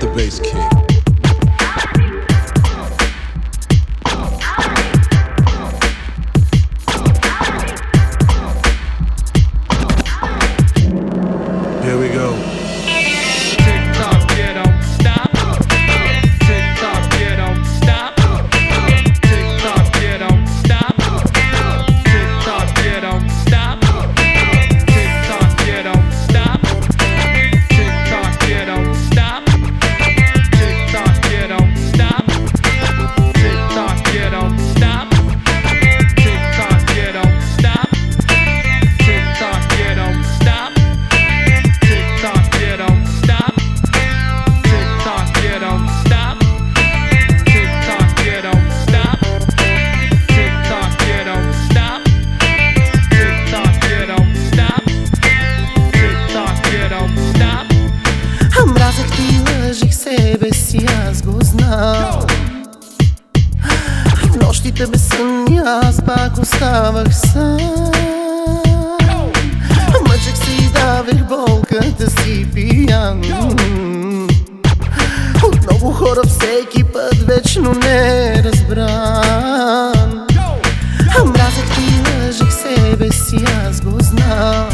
the bass kick. Here we go. нощите безсънни аз пак оставах сам. Мъчех се и давех болката си пиян. От много хора всеки път вечно не е разбран Мразех и лъжех себе си, аз го знам.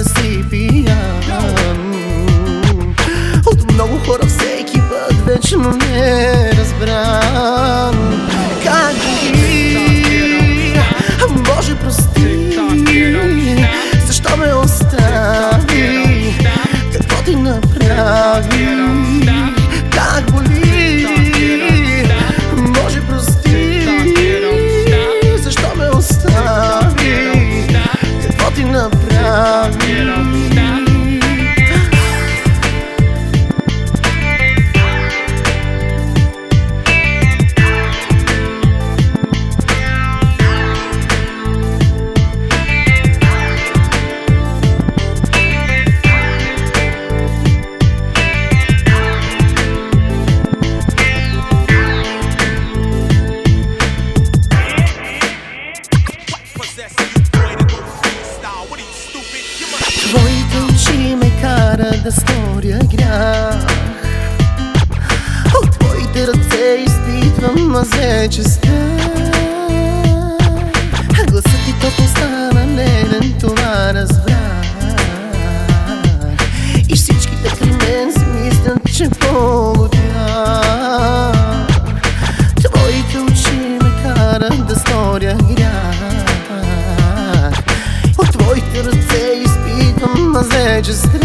несипия От много хора всеки път вечно не е разбран към мазечеста Гласът ти то остана нерен, това разбра И всичките при мен си мислят, че полудя Твоите очи ме карат да сторя грях. От твоите ръце изпитвам мазечеста